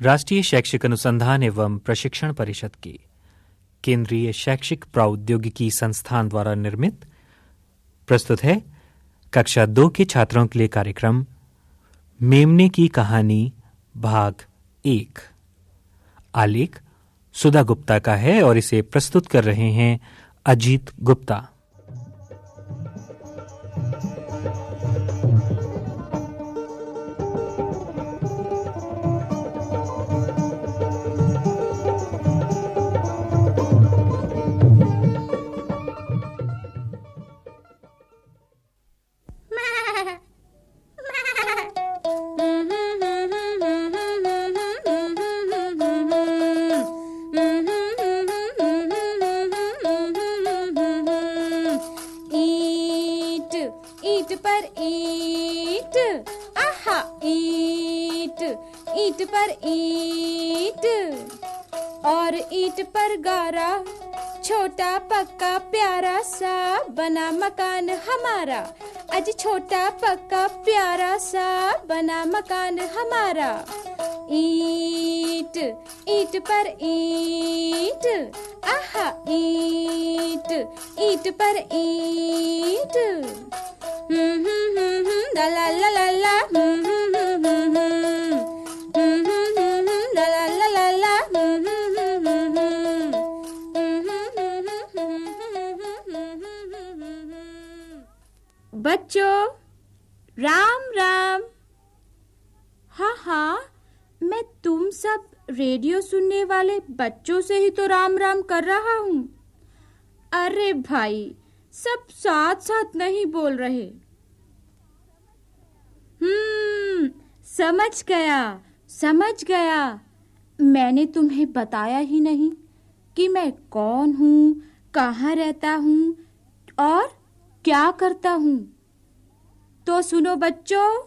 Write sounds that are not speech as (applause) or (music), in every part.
राष्ट्रीय शैक्षिक अनुसंधान एवं प्रशिक्षण परिषद के। केंद्रीय शैक्षिक प्रौद्योगिकी संस्थान द्वारा निर्मित। प्रस्तुत है कक्षा दो के छात्रों के लिए कार्यक्रम, मेमने की कहानी, भाग एक। आलेख सुधा गुप्ता का है और इसे प्रस्तुत कर रहे हैं अजीत गुप्ता। ईट पर ईट और ईट पर गारा, छोटा, पक्का, प्यारा सा बना मकान हमारा। आज छोटा, पक्का, प्यारा सा बना मकान हमारा। ईट ईट पर ईट, आहा, ईट ईट पर ईट। हम्म हम्म हम्म हम्म ला ला ला ला ला हम्म हम्म हम्म बच्चों, राम राम। हाँ हाँ मैं तुम सब रेडियो सुनने वाले बच्चों से ही तो राम राम कर रहा हूँ। अरे भाई, सब साथ साथ नहीं बोल रहे। हम्म समझ गया। समझ गया। मैंने तुम्हें बताया ही नहीं कि मैं कौन हूँ, कहाँ रहता हूँ और क्या करता हूँ। तो सुनो बच्चों,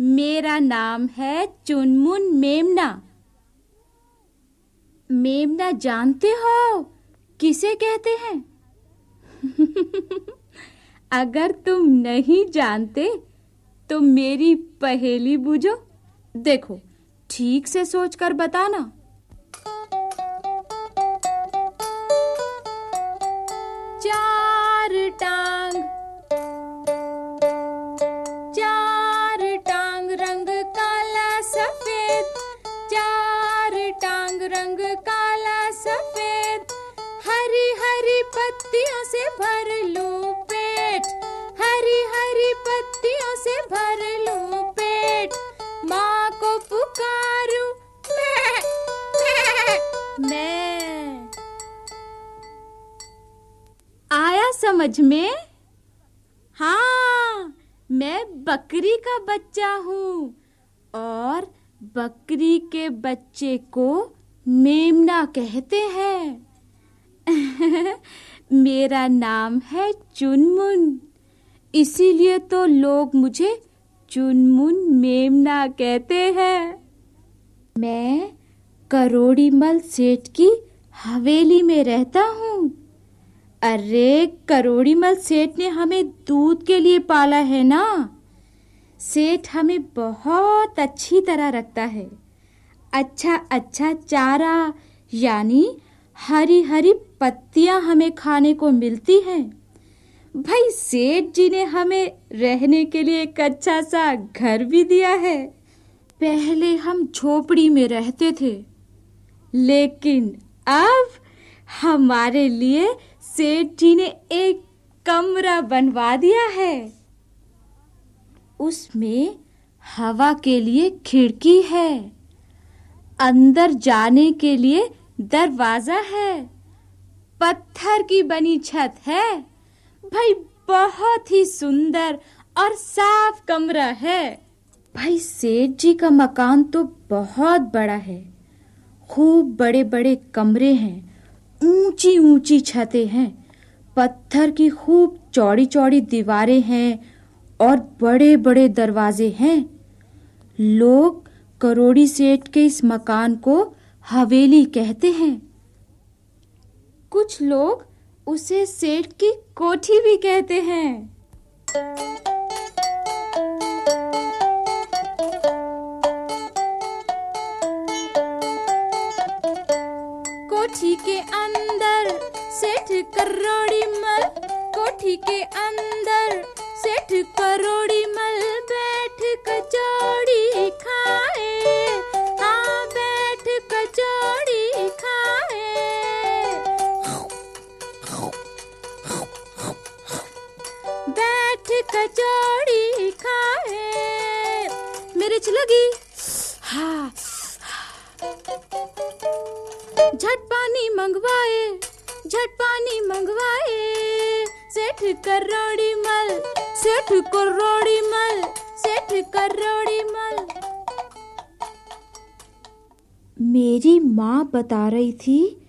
मेरा नाम है चुनमुन मेमना। मेमना जानते हो? किसे कहते हैं? (laughs) अगर तुम नहीं जानते तो मेरी पहेली बुझो। देखो ठीक से सोचकर बताना। चार टांग। चार टांग रंग काला सफ़ेद। चार टांग रंग काला सफ़ेद। हरी हरी पत्तियों से भर लूँ पेट। हरी हरी पत्तियों से भर लूँ आया समझ में? हाँ मैं बकरी का बच्चा हूँ और बकरी के बच्चे को मेमना कहते हैं। (laughs) मेरा नाम है चुनमुन। इसीलिए तो लोग मुझे चुनमुन मेमना कहते हैं। मैं करोड़ीमल सेठ की हवेली में रहता हूँ। अरे, करोड़ीमल सेठ ने हमें दूध के लिए पाला है ना? सेठ हमें बहुत अच्छी तरह रखता है। अच्छा अच्छा चारा, यानी हरी हरी पत्तियाँ हमें खाने को मिलती हैं। भाई, सेठ जी ने हमें रहने के लिए एक अच्छा सा घर भी दिया है। पहले हम झोपड़ी में रहते थे। लेकिन अब हमारे लिए सेठ जी ने एक कमरा बनवा दिया है। उसमें हवा के लिए खिड़की है। अंदर जाने के लिए दरवाज़ा है। पत्थर की बनी छत है। भाई, बहुत ही सुंदर और साफ़ कमरा है। भाई, सेठ जी का मकान तो बहुत बड़ा है। खूब बड़े बड़े कमरे हैं ऊँची ऊँची छतें हैं, पत्थर की खूब चौड़ी चौड़ी दीवारें हैं और बड़े बड़े दरवाजे हैं। लोग करोड़ी सेठ के इस मकान को हवेली कहते हैं। कुछ लोग उसे सेठ की कोठी भी कहते हैं। मेरी माँ बता रही थी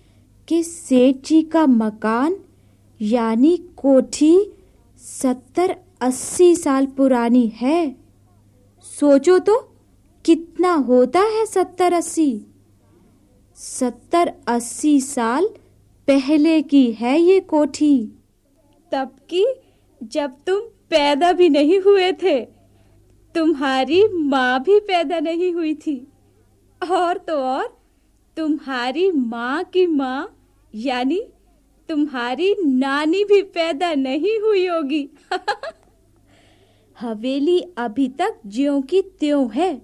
कि सेठ जी का मकान, यानी कोठी, सत्तर अस्सी साल पुरानी है। सोचो तो कितना होता है सत्तर अस्सी? सत्तर अस्सी साल पहले की है ये कोठी। तब की जब तुम पैदा भी नहीं हुए थे, तुम्हारी माँ भी पैदा नहीं हुई थी। और तो और तुम्हारी माँ की माँ, यानी तुम्हारी नानी भी पैदा नहीं हुई होगी। (laughs) हवेली अभी तक ज्यों की त्यों है,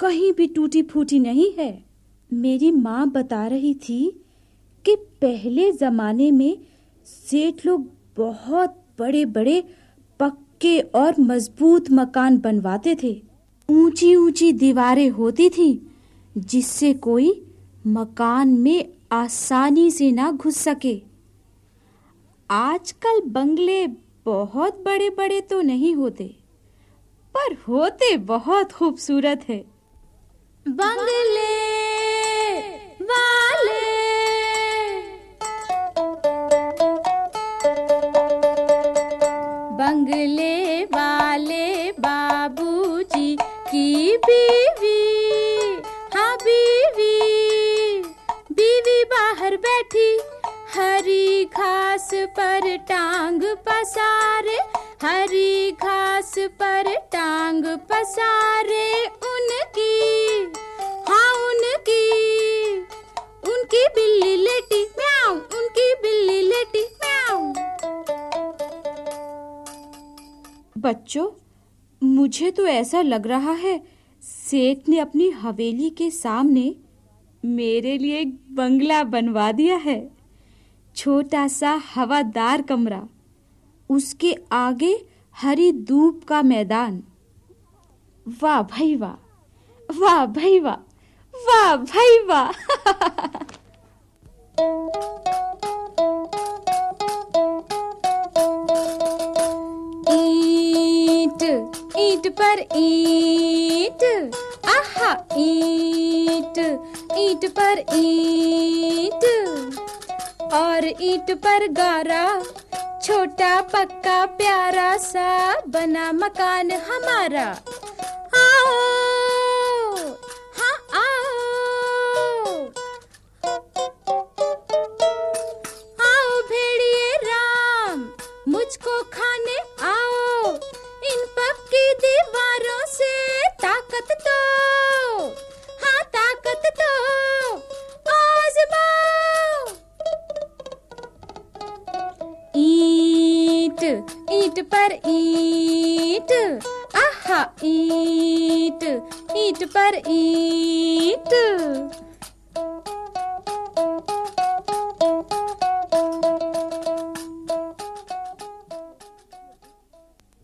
कहीं भी टूटी फूटी नहीं है। मेरी माँ बता रही थी कि पहले जमाने में सेठ लोग बहुत बड़े बड़े पक्के और मज़बूत मकान बनवाते थे। ऊँची ऊँची दीवारें होती थी, जिससे कोई मकान में आसानी से ना घुस सके। आजकल बंगले बहुत बड़े बड़े तो नहीं होते, पर होते बहुत खूबसूरत है। बंगले पर टांग पसारे, हरी घास पर टांग पसारे। उनकी हाँ उनकी उनकी बिल्ली लेटी, म्याऊ, उनकी बिल्ली लेटी, म्याऊ। बच्चों, मुझे तो ऐसा लग रहा है, सेठ ने अपनी हवेली के सामने मेरे लिए एक बंगला बनवा दिया है। छोटा सा हवादार कमरा, उसके आगे हरी धूप का मैदान। वाह भाई वाह वाह भाई वाह वाह भाई वाह। ईंट ईंट पर ईंट, आहा, ईंट ईंट पर ईंट। और ईट पर गारा छोटा पक्का प्यारा सा बना मकान हमारा। आओ पर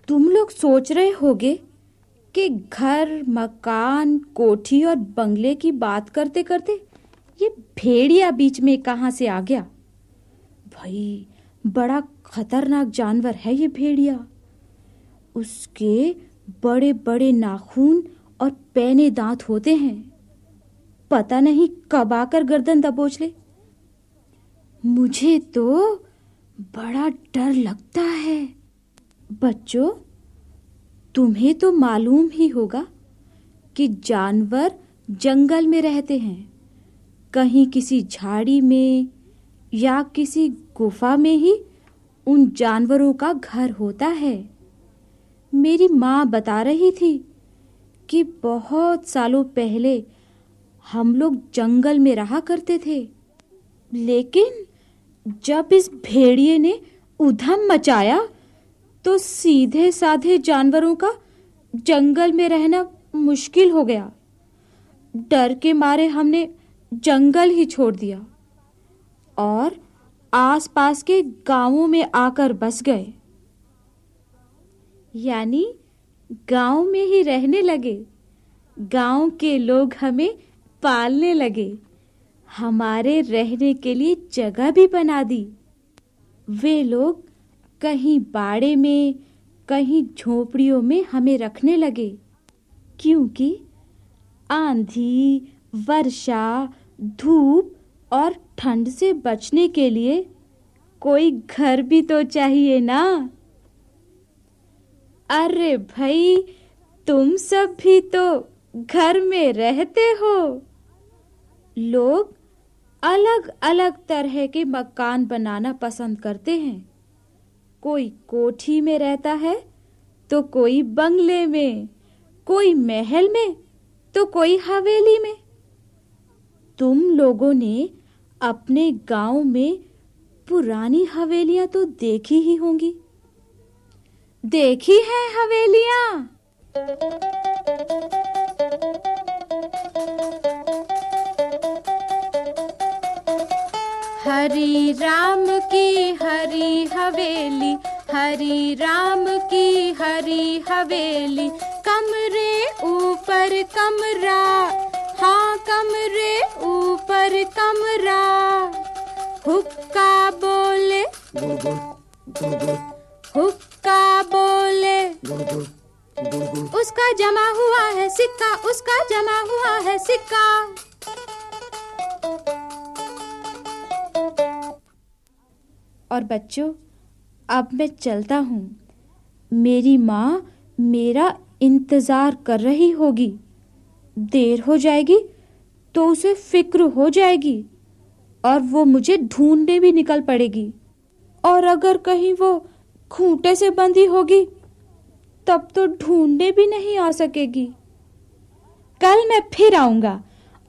तुम लोग सोच रहे होगे कि घर, मकान, कोठी और बंगले की बात करते करते ये भेड़िया बीच में कहाँ से आ गया? भाई, बड़ा खतरनाक जानवर है ये भेड़िया। उसके बड़े बड़े नाखून और पैने दांत होते हैं। पता नहीं कब आकर गर्दन दबोच ले। मुझे तो बड़ा डर लगता है। बच्चों, तुम्हें तो मालूम ही होगा कि जानवर जंगल में रहते हैं। कहीं किसी झाड़ी में या किसी गुफा में ही उन जानवरों का घर होता है। मेरी माँ बता रही थी कि बहुत सालों पहले हम लोग जंगल में रहा करते थे। लेकिन जब इस भेड़िए ने उधम मचाया तो सीधे साधे जानवरों का जंगल में रहना मुश्किल हो गया। डर के मारे हमने जंगल ही छोड़ दिया और आसपास के गाँवों में आकर बस गए। यानी गाँव में ही रहने लगे। गाँव के लोग हमें पालने लगे। हमारे रहने के लिए जगह भी बना दी। वे लोग कहीं बाड़े में, कहीं झोपड़ियों में हमें रखने लगे। क्योंकि आंधी, वर्षा, धूप और ठंड से बचने के लिए कोई घर भी तो चाहिए ना। अरे भाई, तुम सब भी तो घर में रहते हो। लोग अलग अलग तरह के मकान बनाना पसंद करते हैं। कोई कोठी में रहता है तो कोई बंगले में, कोई महल में तो कोई हवेली में। तुम लोगों ने अपने गाँव में पुरानी हवेलियाँ तो देखी ही होंगी। देखी है हवेलियाँ? हरी राम की हरी हवेली, हरी राम की हरी हवेली, कमरे ऊपर कमरा हाँ कमरे ऊपर कमरा। हुक्का बोले, हुक्का उसका जमा हुआ है सिक्का, उसका जमा हुआ है सिक्का। और बच्चों, अब मैं चलता हूँ। मेरी माँ मेरा इंतज़ार कर रही होगी। देर हो जाएगी तो उसे फ़िक्र हो जाएगी और वो मुझे ढूँढने भी निकल पड़ेगी। और अगर कहीं वो खूंटे से बंधी होगी तब तो ढूँढने भी नहीं आ सकेगी। कल मैं फिर आऊँगा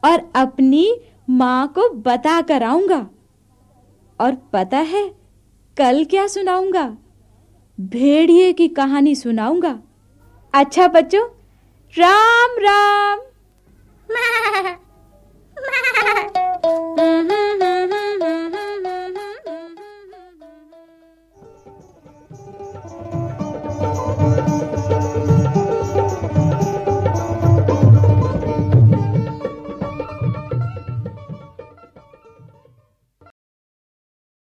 और अपनी माँ को बता कर आऊँगा। और पता है, कल क्या सुनाऊँगा? भेड़िए की कहानी सुनाऊँगा। अच्छा बच्चों, राम राम। (laughs)